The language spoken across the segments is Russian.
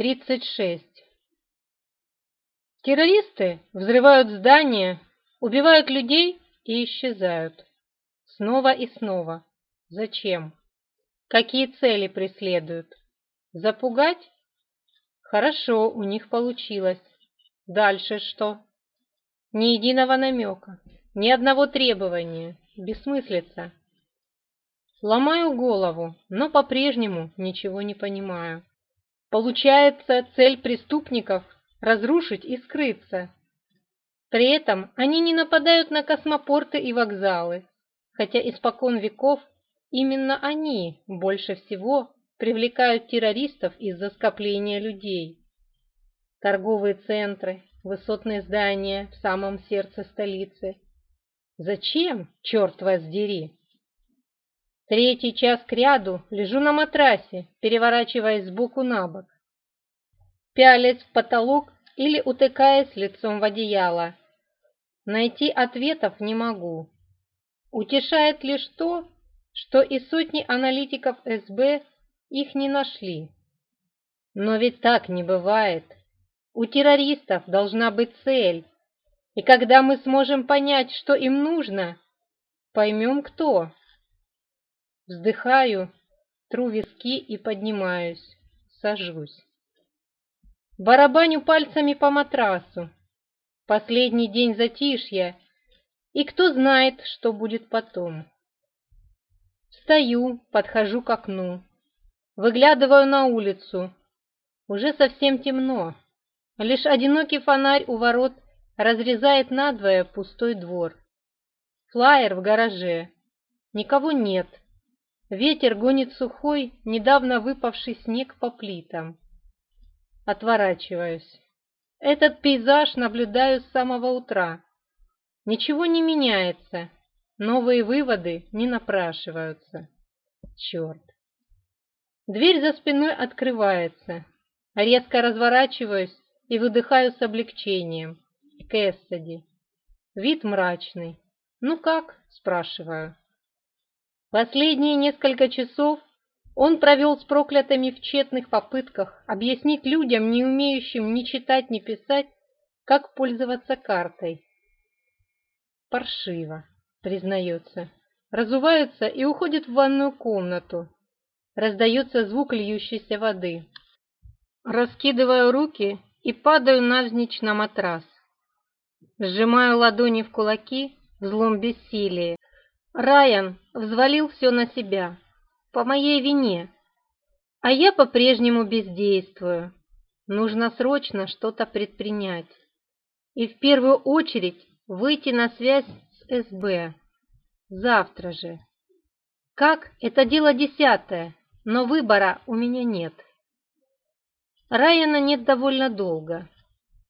36. Террористы взрывают здания, убивают людей и исчезают. Снова и снова. Зачем? Какие цели преследуют? Запугать? Хорошо, у них получилось. Дальше что? Ни единого намека, ни одного требования. Бессмыслица. Ломаю голову, но по-прежнему ничего не понимаю. Получается, цель преступников – разрушить и скрыться. При этом они не нападают на космопорты и вокзалы, хотя испокон веков именно они больше всего привлекают террористов из-за скопления людей. Торговые центры, высотные здания в самом сердце столицы. Зачем, черт возьми? Третий час кряду лежу на матрасе, переворачиваясь сбоку на бок, пялясь в потолок или утыкаясь лицом в одеяло. Найти ответов не могу. Утешает лишь то, что и сотни аналитиков СБ их не нашли. Но ведь так не бывает. У террористов должна быть цель. И когда мы сможем понять, что им нужно, поймем кто. Вздыхаю, тру виски и поднимаюсь, сажусь. Барабаню пальцами по матрасу. Последний день затишья, и кто знает, что будет потом. Встаю, подхожу к окну. Выглядываю на улицу. Уже совсем темно. Лишь одинокий фонарь у ворот разрезает надвое пустой двор. Флайер в гараже. Никого нет. Ветер гонит сухой, недавно выпавший снег по плитам. Отворачиваюсь. Этот пейзаж наблюдаю с самого утра. Ничего не меняется, новые выводы не напрашиваются. Черт. Дверь за спиной открывается. Резко разворачиваюсь и выдыхаю с облегчением. Кэссиди. Вид мрачный. «Ну как?» – спрашиваю. Последние несколько часов он провел с проклятыми в тщетных попытках объяснить людям, не умеющим ни читать, ни писать, как пользоваться картой. Паршиво, признается. Разувается и уходит в ванную комнату. Раздается звук льющейся воды. Раскидываю руки и падаю навзничь на матрас. Сжимаю ладони в кулаки в злом бессилии. Райан взвалил все на себя, по моей вине, а я по-прежнему бездействую. Нужно срочно что-то предпринять. И в первую очередь выйти на связь с СБ. Завтра же. Как? Это дело десятое, но выбора у меня нет. Райана нет довольно долго.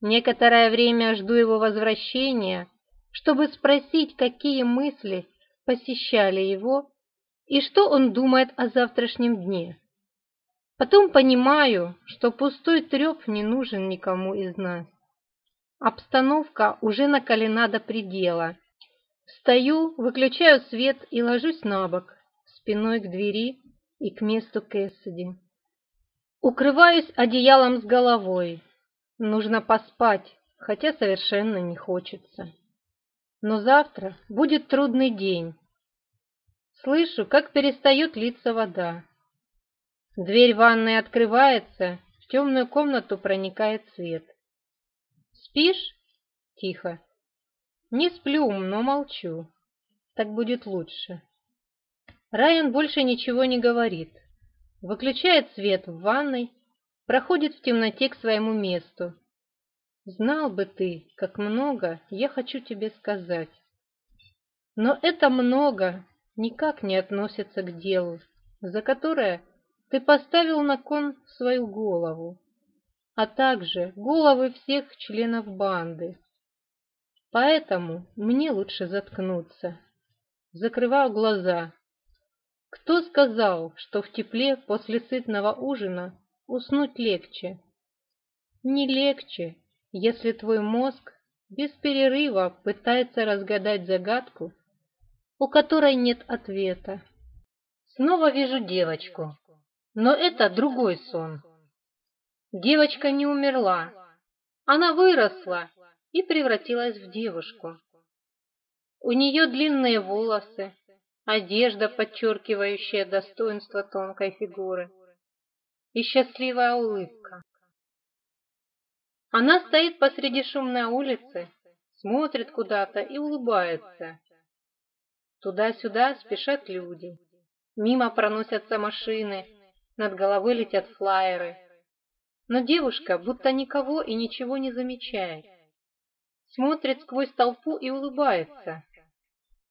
Некоторое время жду его возвращения, чтобы спросить, какие мысли посещали его и что он думает о завтрашнем дне. Потом понимаю, что пустой треп не нужен никому из нас. Обстановка уже накалена до предела. Встаю, выключаю свет и ложусь на бок, спиной к двери и к месту Кэссиди. Укрываюсь одеялом с головой. Нужно поспать, хотя совершенно не хочется но завтра будет трудный день. Слышу, как перестает литься вода. Дверь ванной открывается, в темную комнату проникает свет. «Спишь?» — тихо. «Не сплю, но молчу. Так будет лучше». Райан больше ничего не говорит. Выключает свет в ванной, проходит в темноте к своему месту, Знал бы ты, как много я хочу тебе сказать. Но это много никак не относится к делу, за которое ты поставил на кон свою голову, а также головы всех членов банды. Поэтому мне лучше заткнуться. Закрываю глаза. Кто сказал, что в тепле после сытного ужина уснуть легче? Не легче, если твой мозг без перерыва пытается разгадать загадку, у которой нет ответа. Снова вижу девочку, но это другой сон. Девочка не умерла, она выросла и превратилась в девушку. У нее длинные волосы, одежда, подчеркивающая достоинство тонкой фигуры, и счастливая улыбка. Она стоит посреди шумной улицы, смотрит куда-то и улыбается. Туда-сюда спешат люди. Мимо проносятся машины, над головой летят флайеры. Но девушка будто никого и ничего не замечает. Смотрит сквозь толпу и улыбается.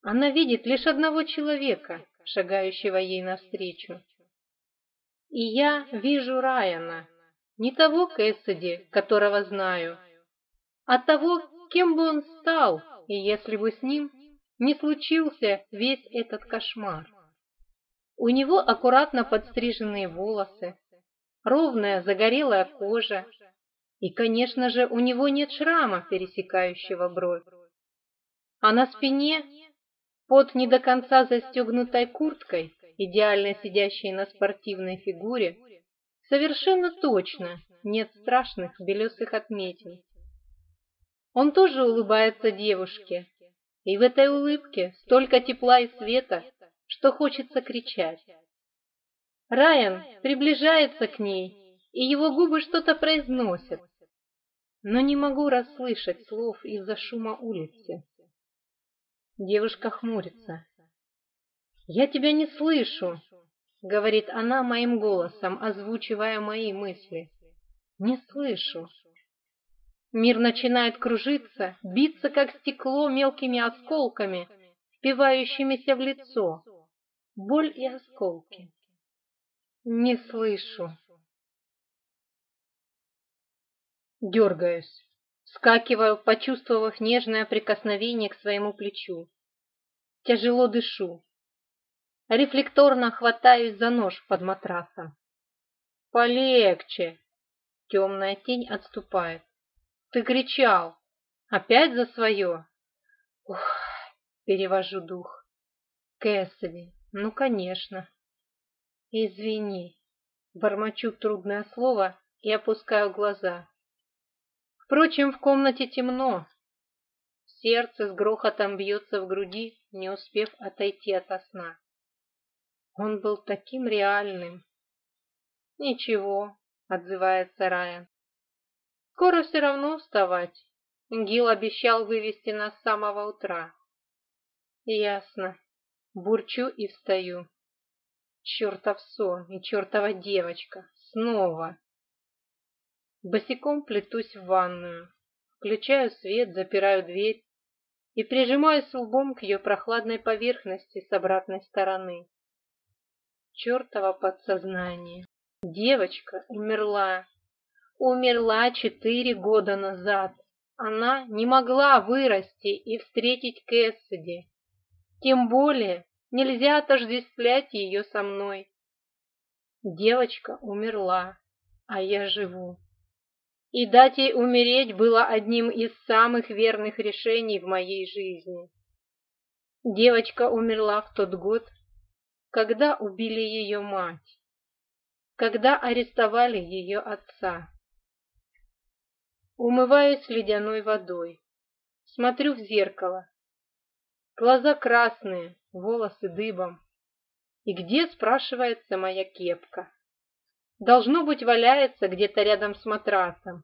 Она видит лишь одного человека, шагающего ей навстречу. И я вижу Райана, не того Кэссиди, которого знаю, а того, кем бы он стал, и если бы с ним не случился весь этот кошмар. У него аккуратно подстриженные волосы, ровная загорелая кожа, и, конечно же, у него нет шрама, пересекающего бровь. А на спине, под не до конца застегнутой курткой, идеально сидящей на спортивной фигуре, Совершенно точно нет страшных белесых отметин. Он тоже улыбается девушке, и в этой улыбке столько тепла и света, что хочется кричать. Райан приближается к ней, и его губы что-то произносят, но не могу расслышать слов из-за шума улицы. Девушка хмурится. «Я тебя не слышу!» — говорит она моим голосом, озвучивая мои мысли. «Не слышу». Мир начинает кружиться, биться, как стекло, мелкими осколками, впивающимися в лицо. Боль и осколки. «Не слышу». Дергаюсь. Скакиваю, почувствовав нежное прикосновение к своему плечу. Тяжело дышу. Рефлекторно хватаюсь за нож под матрасом. «Полегче!» Темная тень отступает. «Ты кричал! Опять за свое?» «Ух!» Перевожу дух. «Кэссиди, ну, конечно!» «Извини!» Бормочу трудное слово и опускаю глаза. Впрочем, в комнате темно. Сердце с грохотом бьется в груди, не успев отойти от сна. Он был таким реальным. «Ничего», — отзывается Райан. «Скоро все равно вставать. Гил обещал вывести нас с самого утра». «Ясно». Бурчу и встаю. Чертов сон и чертова девочка. Снова. Босиком плетусь в ванную. Включаю свет, запираю дверь и прижимаюсь лбом к ее прохладной поверхности с обратной стороны чертово подсознание. Девочка умерла. Умерла четыре года назад. Она не могла вырасти и встретить Кэссиди. Тем более нельзя отождествлять ее со мной. Девочка умерла, а я живу. И дать ей умереть было одним из самых верных решений в моей жизни. Девочка умерла в тот год, когда убили ее мать, когда арестовали ее отца. Умываюсь ледяной водой, смотрю в зеркало. Глаза красные, волосы дыбом. И где, спрашивается, моя кепка? Должно быть, валяется где-то рядом с матрасом.